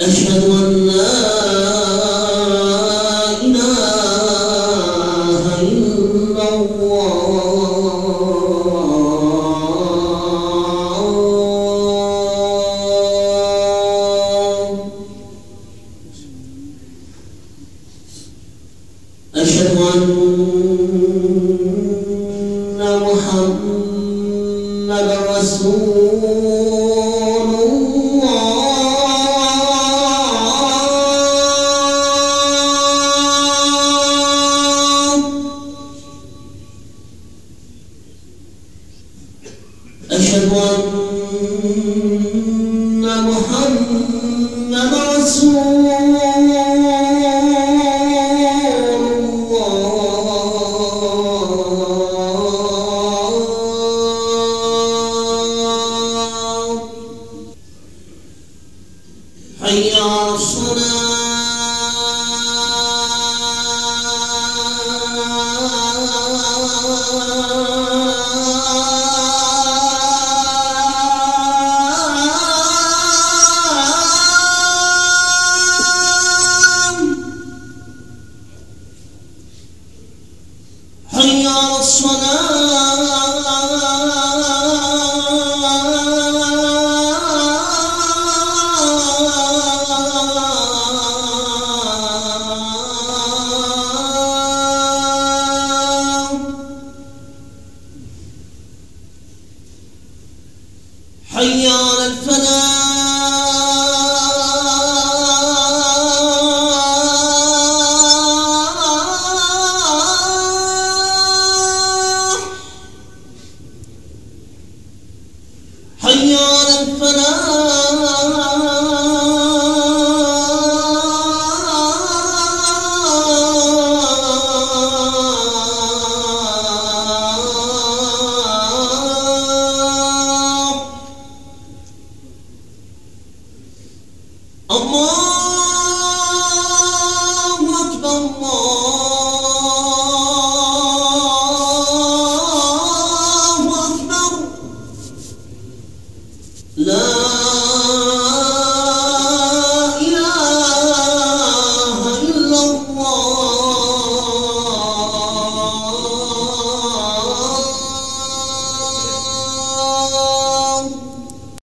أشهد أن أن محمد رسول الله. أشهد أن حي على